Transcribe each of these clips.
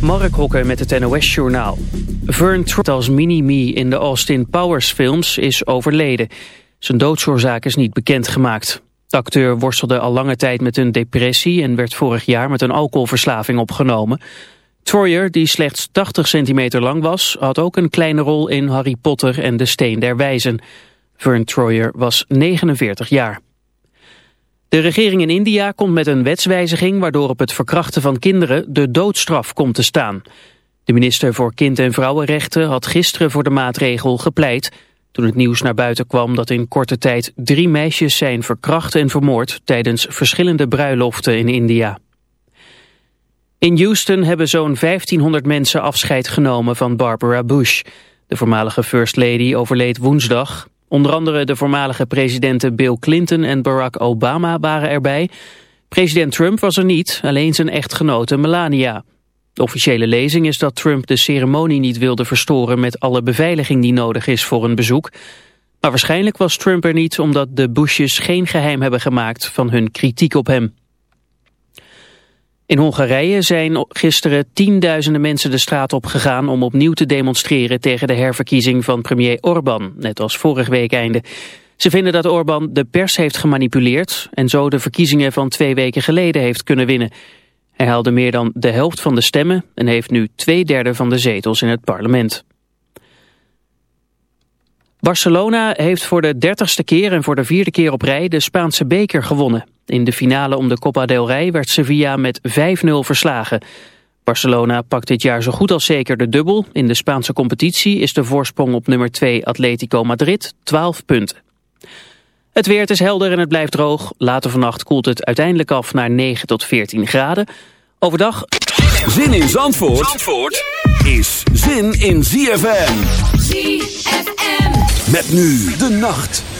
Mark Hokker met het NOS-journaal. Vern Trout als Mini-Me in de Austin Powers films is overleden. Zijn doodsoorzaak is niet bekendgemaakt. De acteur worstelde al lange tijd met een depressie... en werd vorig jaar met een alcoholverslaving opgenomen. Troyer, die slechts 80 centimeter lang was... had ook een kleine rol in Harry Potter en de Steen der Wijzen. Vern Troyer was 49 jaar. De regering in India komt met een wetswijziging waardoor op het verkrachten van kinderen de doodstraf komt te staan. De minister voor Kind- en Vrouwenrechten had gisteren voor de maatregel gepleit toen het nieuws naar buiten kwam dat in korte tijd drie meisjes zijn verkracht en vermoord tijdens verschillende bruiloften in India. In Houston hebben zo'n 1500 mensen afscheid genomen van Barbara Bush. De voormalige First Lady overleed woensdag. Onder andere de voormalige presidenten Bill Clinton en Barack Obama waren erbij. President Trump was er niet, alleen zijn echtgenote Melania. De officiële lezing is dat Trump de ceremonie niet wilde verstoren met alle beveiliging die nodig is voor een bezoek. Maar waarschijnlijk was Trump er niet omdat de Bushes geen geheim hebben gemaakt van hun kritiek op hem. In Hongarije zijn gisteren tienduizenden mensen de straat op gegaan om opnieuw te demonstreren tegen de herverkiezing van premier Orbán, net als vorig week einde. Ze vinden dat Orbán de pers heeft gemanipuleerd en zo de verkiezingen van twee weken geleden heeft kunnen winnen. Hij haalde meer dan de helft van de stemmen en heeft nu twee derde van de zetels in het parlement. Barcelona heeft voor de dertigste keer en voor de vierde keer op rij de Spaanse beker gewonnen. In de finale om de Copa del Rey werd Sevilla met 5-0 verslagen. Barcelona pakt dit jaar zo goed als zeker de dubbel. In de Spaanse competitie is de voorsprong op nummer 2 Atletico Madrid 12 punten. Het weer is helder en het blijft droog. Later vannacht koelt het uiteindelijk af naar 9 tot 14 graden. Overdag... Zin in Zandvoort, Zandvoort is zin in ZFM. ZFM. Met nu de nacht.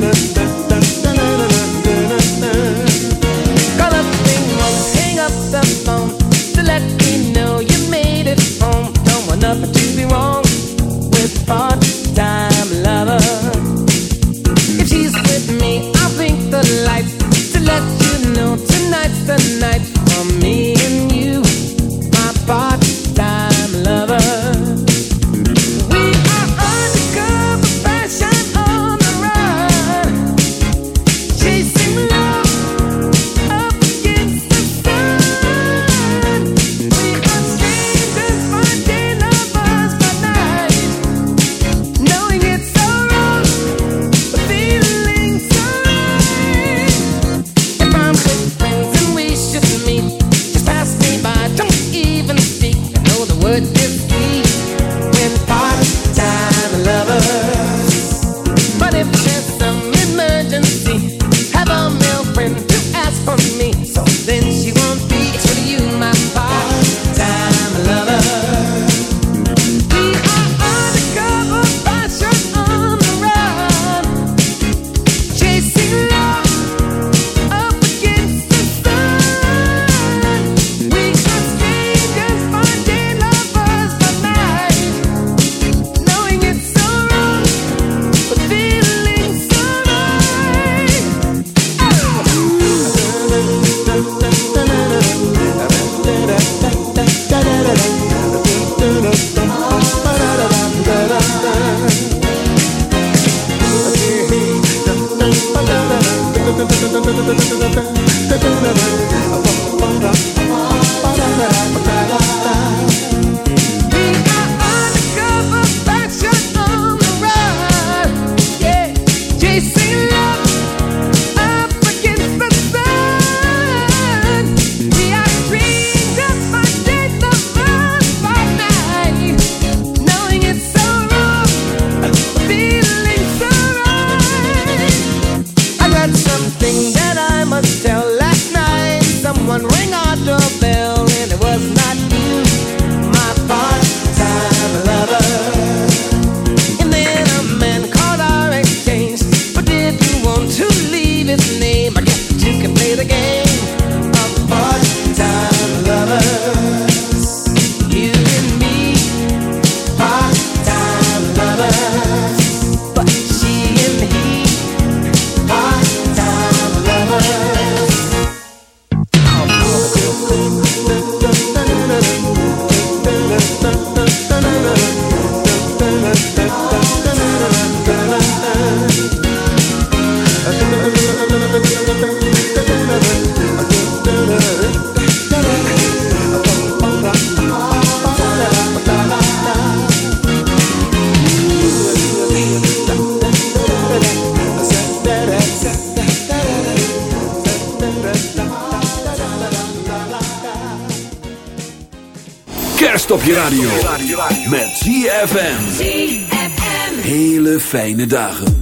gonna fijne dagen.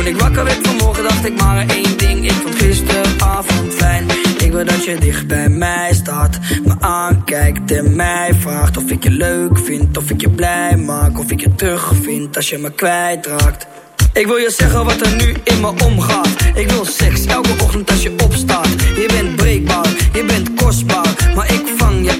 Toen ik wakker werd vanmorgen, dacht ik maar één ding. Ik vond gisteravond fijn. Ik wil dat je dicht bij mij staat, me aankijkt en mij vraagt of ik je leuk vind, of ik je blij maak, of ik je terug vind als je me kwijtraakt. Ik wil je zeggen wat er nu in me omgaat. Ik wil seks elke ochtend als je opstaat. Je bent breekbaar, je bent kostbaar. Maar ik vang je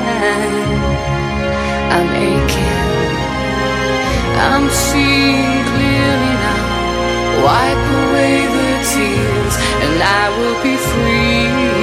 I'm aching, I'm seeing clearly now. Wipe away the tears, and I will be free.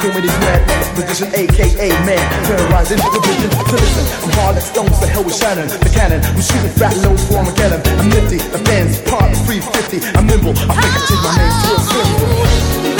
Came with his madness, magician, aka man. Terrorizing the vision to listen. I'm hard like stones, the hell with Shannon, the cannon. I'm shooting fat loads for Armageddon. I'm nifty, the fans part 350. I'm nimble, I think I take my name to a.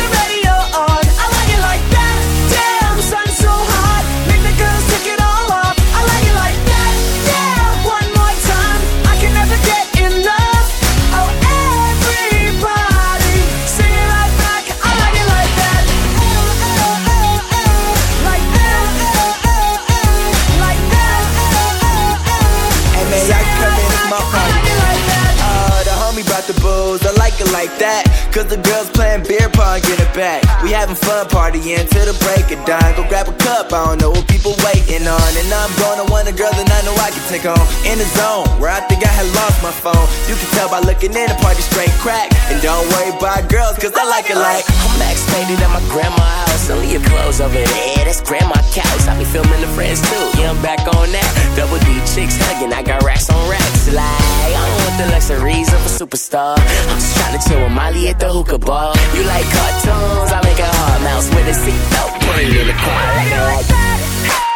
that. Cause the girls playing beer pong, get it back. We having fun partying till the break of dawn. Go grab a cup, I don't know what people waiting on. And I'm gonna want a girl that I know I can take home. In the zone, where I think I had lost my phone. You can tell by looking in the party straight crack. And don't worry about girls, cause I like it like. I'm faded at my grandma's house. Only your clothes over there, that's grandma couch. I be filming the friends too. Yeah, I'm back on that. Double D chicks hugging, I got racks on racks. Like, I don't want the luxuries of a superstar. I'm just trying to chill with Molly at the hookah bar. You like cartoons? I make a hard mouse with a seatbelt. Put it in the car. I like it like that.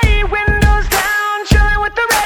Hey, windows down, chilling with the radio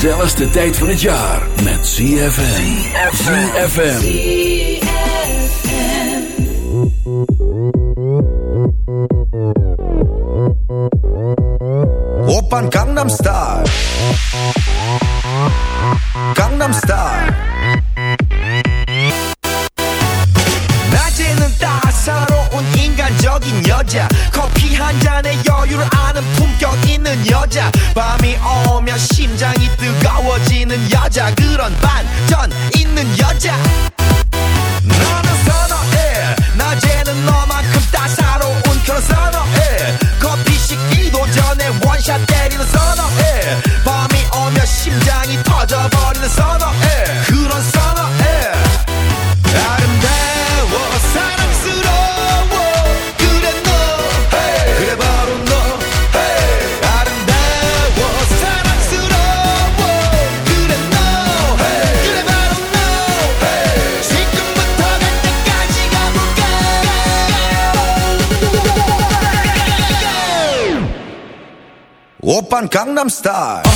gezelligste tijd van het jaar met ZFM. ZFM. Oppan Gangnam Style. Gangnam Style. Gangnam Style.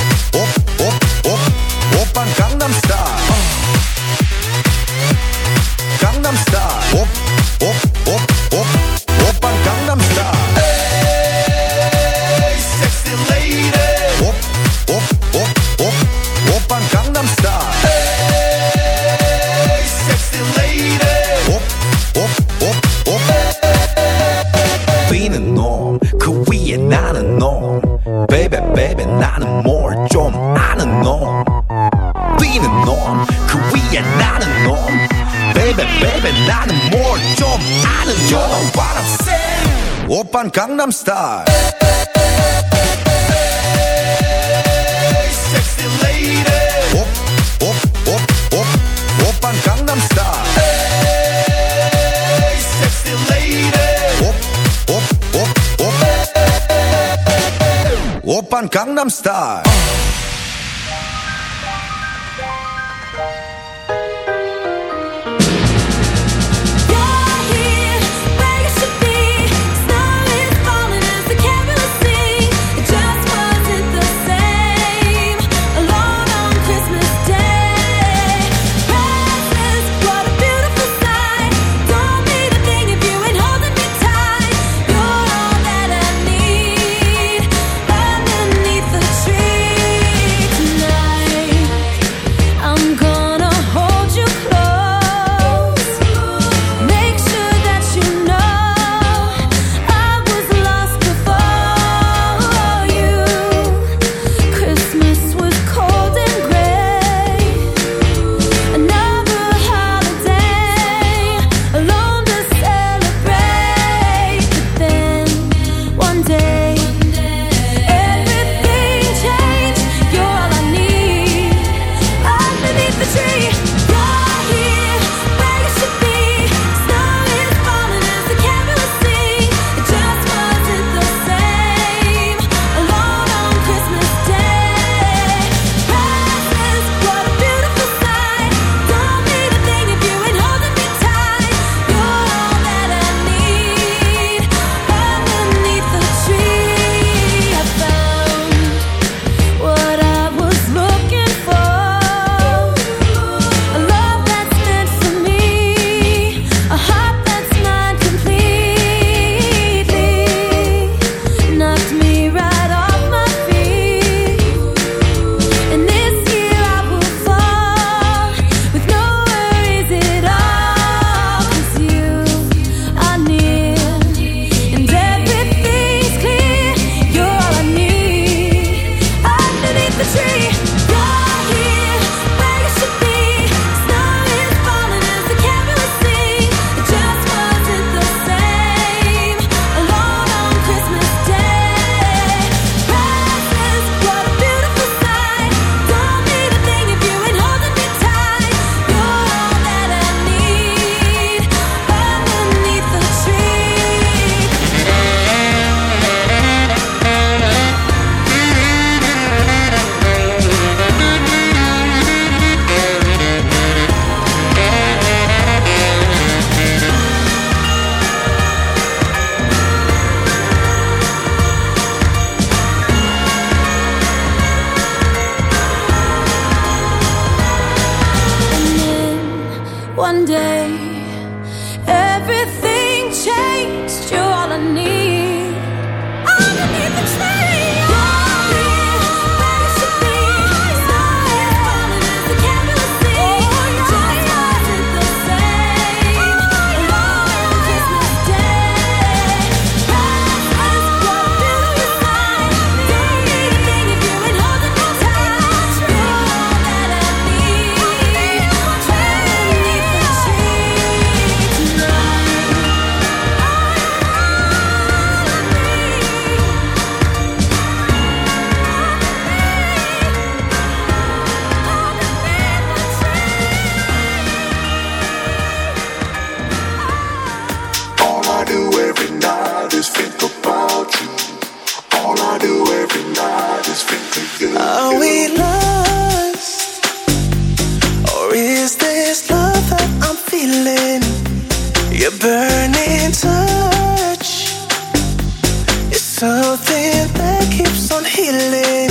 Gangnam Style. Hey, sexy lady. Op, op, op, op, op Gangnam Style. Hey, sexy lady. Op, op, op, op. Op Gangnam Style. Are we lost? Or is this love that I'm feeling? Your burning touch is something that keeps on healing.